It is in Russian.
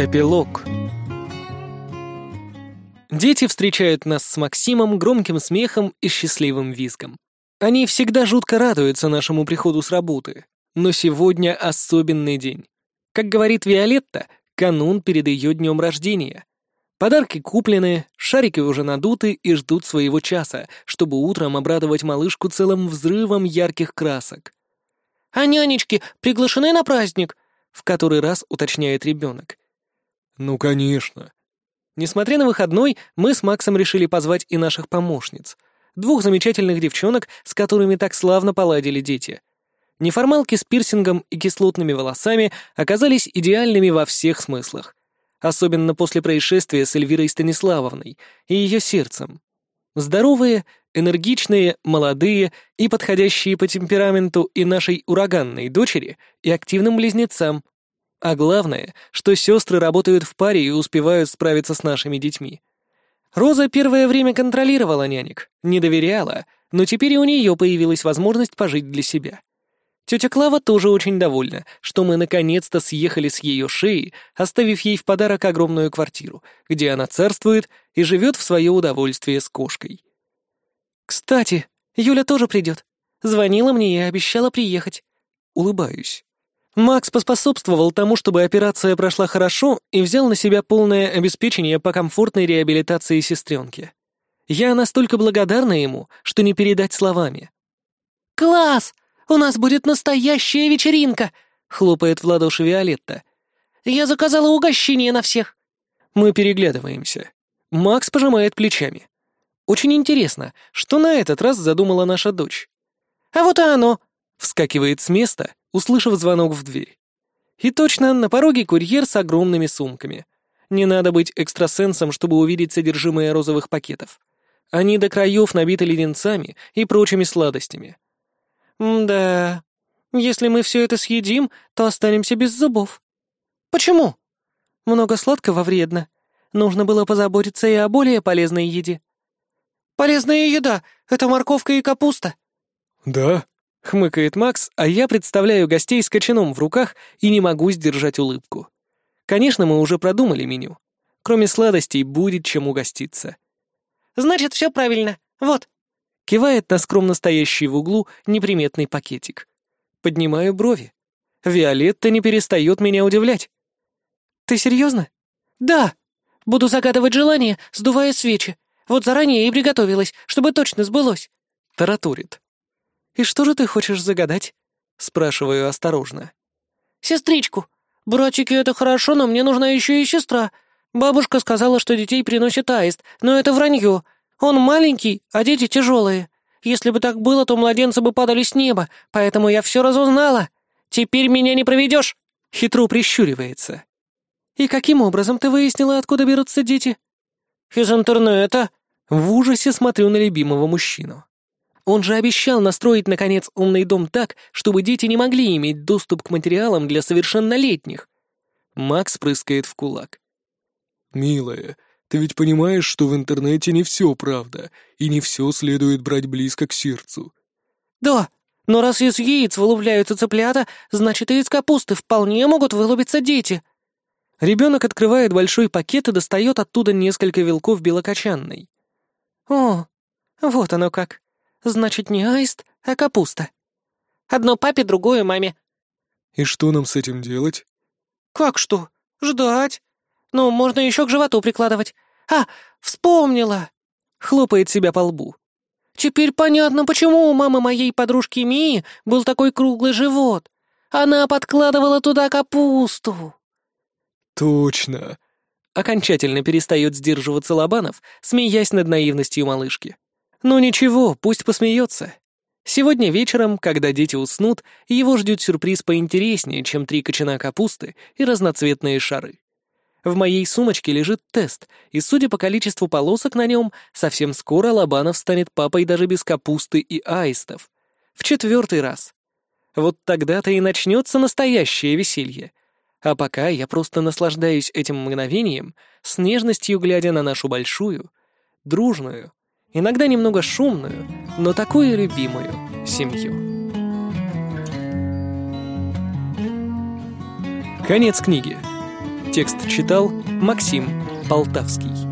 Эпилог Дети встречают нас с Максимом громким смехом и счастливым визгом. Они всегда жутко радуются нашему приходу с работы, но сегодня особенный день. Как говорит Виолетта, канун перед ее днем рождения. Подарки куплены, шарики уже надуты и ждут своего часа, чтобы утром обрадовать малышку целым взрывом ярких красок. «А нянечки приглашены на праздник?» — в который раз уточняет ребенок. «Ну, конечно». Несмотря на выходной, мы с Максом решили позвать и наших помощниц. Двух замечательных девчонок, с которыми так славно поладили дети. Неформалки с пирсингом и кислотными волосами оказались идеальными во всех смыслах. Особенно после происшествия с Эльвирой Станиславовной и ее сердцем. Здоровые, энергичные, молодые и подходящие по темпераменту и нашей ураганной дочери, и активным близнецам. А главное, что сестры работают в паре и успевают справиться с нашими детьми. Роза первое время контролировала нянек, не доверяла, но теперь и у нее появилась возможность пожить для себя. Тетя Клава тоже очень довольна, что мы наконец-то съехали с ее шеи, оставив ей в подарок огромную квартиру, где она царствует и живет в свое удовольствие с кошкой. «Кстати, Юля тоже придет. Звонила мне и обещала приехать». Улыбаюсь. Макс поспособствовал тому, чтобы операция прошла хорошо и взял на себя полное обеспечение по комфортной реабилитации сестренки. Я настолько благодарна ему, что не передать словами. «Класс! У нас будет настоящая вечеринка!» — хлопает в ладоши Виолетта. «Я заказала угощение на всех». Мы переглядываемся. Макс пожимает плечами. Очень интересно, что на этот раз задумала наша дочь. «А вот и оно!» — вскакивает с места, услышав звонок в дверь. И точно, на пороге курьер с огромными сумками. Не надо быть экстрасенсом, чтобы увидеть содержимое розовых пакетов. Они до краев набиты леденцами и прочими сладостями. «Да, если мы все это съедим, то останемся без зубов». «Почему?» «Много сладкого вредно. Нужно было позаботиться и о более полезной еде». Полезная еда — это морковка и капуста». «Да?» — хмыкает Макс, а я представляю гостей с кочаном в руках и не могу сдержать улыбку. Конечно, мы уже продумали меню. Кроме сладостей будет чем угоститься. «Значит, все правильно. Вот». Кивает на скромно стоящий в углу неприметный пакетик. Поднимаю брови. Виолетта не перестает меня удивлять. «Ты серьезно?» «Да. Буду загадывать желание, сдувая свечи. Вот заранее и приготовилась, чтобы точно сбылось», — таратурит. «И что же ты хочешь загадать?» — спрашиваю осторожно. «Сестричку. Братики — это хорошо, но мне нужна еще и сестра. Бабушка сказала, что детей приносит аист, но это вранье. Он маленький, а дети тяжелые. Если бы так было, то младенцы бы падали с неба, поэтому я все разузнала. Теперь меня не проведешь!» Хитро прищуривается. «И каким образом ты выяснила, откуда берутся дети?» «Из интернета», в ужасе смотрю на любимого мужчину. Он же обещал настроить, наконец, умный дом так, чтобы дети не могли иметь доступ к материалам для совершеннолетних. Макс прыскает в кулак. «Милая, ты ведь понимаешь, что в интернете не все правда, и не все следует брать близко к сердцу». «Да, но раз из яиц вылупляются цыплята, значит, и из капусты вполне могут вылупиться дети». Ребенок открывает большой пакет и достает оттуда несколько вилков белокочанной. «О, вот оно как. Значит, не аист, а капуста. Одно папе, другое маме». «И что нам с этим делать?» «Как что? Ждать. Ну, можно еще к животу прикладывать. А, вспомнила!» Хлопает себя по лбу. «Теперь понятно, почему у мамы моей подружки Мии был такой круглый живот. Она подкладывала туда капусту». «Точно!» Окончательно перестает сдерживаться Лобанов, смеясь над наивностью малышки. Ну ничего, пусть посмеется. Сегодня вечером, когда дети уснут, его ждет сюрприз поинтереснее, чем три кочана капусты и разноцветные шары. В моей сумочке лежит тест, и, судя по количеству полосок на нем, совсем скоро Лобанов станет папой даже без капусты и аистов. В четвертый раз. Вот тогда-то и начнется настоящее веселье. А пока я просто наслаждаюсь этим мгновением, с нежностью глядя на нашу большую, дружную, иногда немного шумную, но такую любимую семью. Конец книги. Текст читал Максим Полтавский.